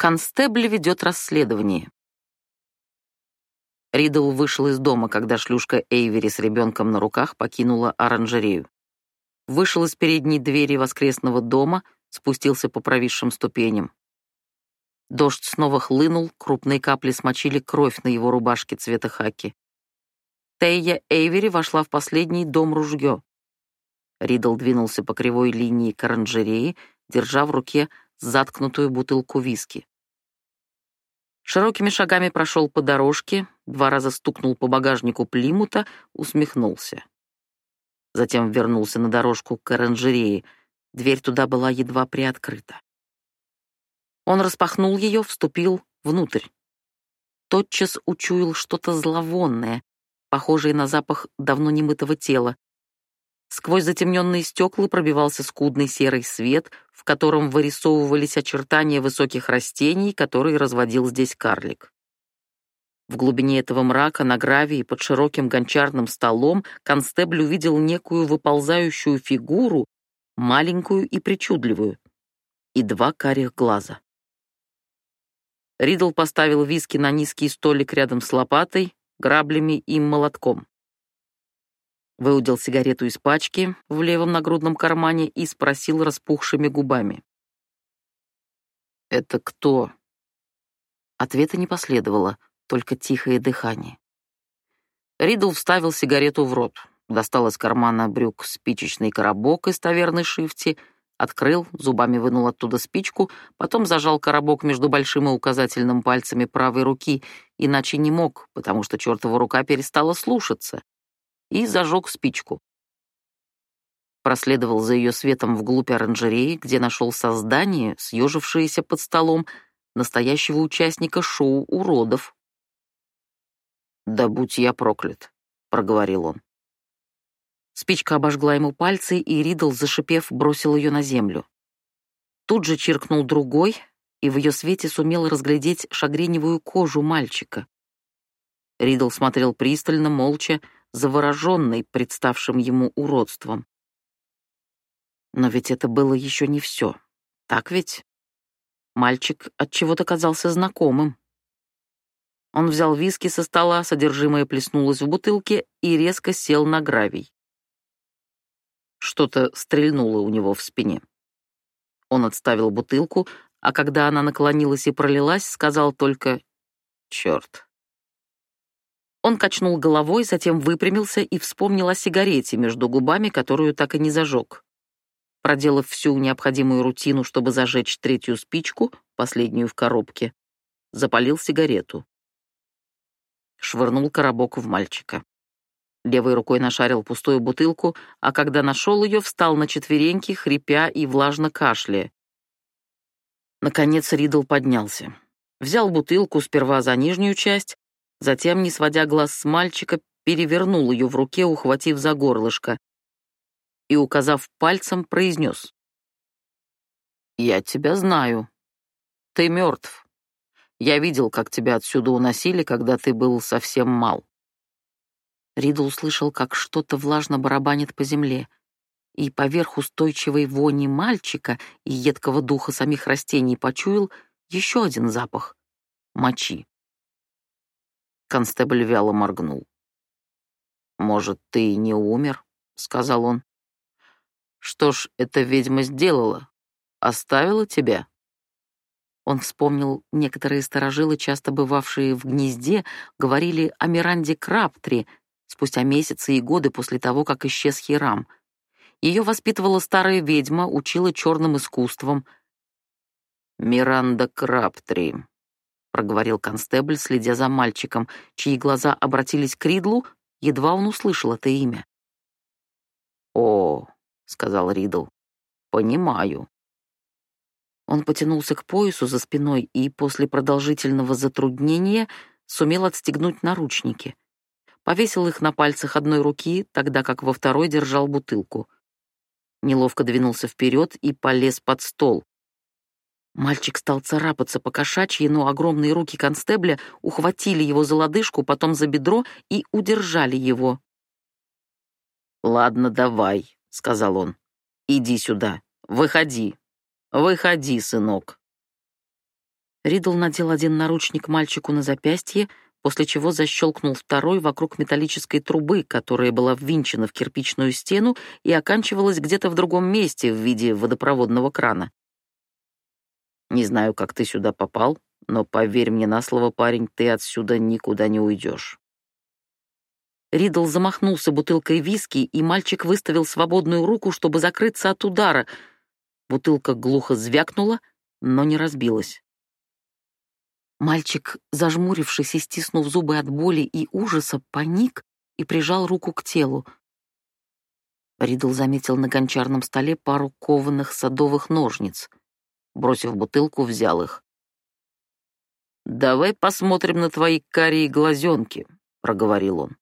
Констебль ведет расследование. Ридл вышел из дома, когда шлюшка Эйвери с ребенком на руках покинула оранжерею. Вышел из передней двери воскресного дома, спустился по провисшим ступеням. Дождь снова хлынул, крупные капли смочили кровь на его рубашке цвета хаки. Тейя Эйвери вошла в последний дом ружье. Ридл двинулся по кривой линии к оранжереи, держа в руке заткнутую бутылку виски. Широкими шагами прошел по дорожке, два раза стукнул по багажнику Плимута, усмехнулся. Затем вернулся на дорожку к оранжерее. Дверь туда была едва приоткрыта. Он распахнул ее, вступил внутрь. Тотчас учуял что-то зловонное, похожее на запах давно немытого тела, Сквозь затемненные стекла пробивался скудный серый свет, в котором вырисовывались очертания высоких растений, которые разводил здесь карлик. В глубине этого мрака на гравии под широким гончарным столом констебль увидел некую выползающую фигуру, маленькую и причудливую, и два карих глаза. Ридл поставил виски на низкий столик рядом с лопатой, граблями и молотком. Выудил сигарету из пачки в левом нагрудном кармане и спросил распухшими губами. «Это кто?» Ответа не последовало, только тихое дыхание. Ридл вставил сигарету в рот, достал из кармана брюк спичечный коробок из таверны Шифти, открыл, зубами вынул оттуда спичку, потом зажал коробок между большим и указательным пальцами правой руки, иначе не мог, потому что чертова рука перестала слушаться и зажег спичку. Проследовал за ее светом вглубь оранжереи, где нашел создание, съежившееся под столом, настоящего участника шоу уродов. «Да будь я проклят», — проговорил он. Спичка обожгла ему пальцы, и Ридл, зашипев, бросил ее на землю. Тут же чиркнул другой, и в ее свете сумел разглядеть шагреневую кожу мальчика. Ридл смотрел пристально, молча, завороженный представшим ему уродством. Но ведь это было еще не все. Так ведь? Мальчик от чего-то казался знакомым. Он взял виски со стола, содержимое плеснулось в бутылке и резко сел на гравий. Что-то стрельнуло у него в спине. Он отставил бутылку, а когда она наклонилась и пролилась, сказал только «Черт». Он качнул головой, затем выпрямился и вспомнил о сигарете между губами, которую так и не зажег. Проделав всю необходимую рутину, чтобы зажечь третью спичку, последнюю в коробке, запалил сигарету. Швырнул коробок в мальчика. Левой рукой нашарил пустую бутылку, а когда нашел ее, встал на четвереньки, хрипя и влажно кашляя. Наконец Ридл поднялся. Взял бутылку сперва за нижнюю часть, Затем, не сводя глаз с мальчика, перевернул ее в руке, ухватив за горлышко, и, указав пальцем, произнес. «Я тебя знаю. Ты мертв. Я видел, как тебя отсюда уносили, когда ты был совсем мал». Рида услышал, как что-то влажно барабанит по земле, и поверх устойчивой вони мальчика и едкого духа самих растений почуял еще один запах — мочи. Констебль вяло моргнул. «Может, ты и не умер?» — сказал он. «Что ж эта ведьма сделала? Оставила тебя?» Он вспомнил, некоторые сторожилы, часто бывавшие в гнезде, говорили о Миранде Краптри спустя месяцы и годы после того, как исчез Хирам. Ее воспитывала старая ведьма, учила черным искусствам. «Миранда Краптри», проговорил констебль, следя за мальчиком, чьи глаза обратились к Ридлу, едва он услышал это имя. «О», — сказал Ридл, — «понимаю». Он потянулся к поясу за спиной и после продолжительного затруднения сумел отстегнуть наручники. Повесил их на пальцах одной руки, тогда как во второй держал бутылку. Неловко двинулся вперед и полез под стол. Мальчик стал царапаться по кошачьи, но огромные руки констебля ухватили его за лодыжку, потом за бедро и удержали его. «Ладно, давай», — сказал он. «Иди сюда. Выходи. Выходи, сынок». Ридл надел один наручник мальчику на запястье, после чего защелкнул второй вокруг металлической трубы, которая была ввинчена в кирпичную стену и оканчивалась где-то в другом месте в виде водопроводного крана. «Не знаю, как ты сюда попал, но поверь мне на слово, парень, ты отсюда никуда не уйдешь». Ридл замахнулся бутылкой виски, и мальчик выставил свободную руку, чтобы закрыться от удара. Бутылка глухо звякнула, но не разбилась. Мальчик, зажмурившись и стиснув зубы от боли и ужаса, паник и прижал руку к телу. Ридл заметил на гончарном столе пару кованых садовых ножниц. Бросив бутылку, взял их. «Давай посмотрим на твои карие глазенки», — проговорил он.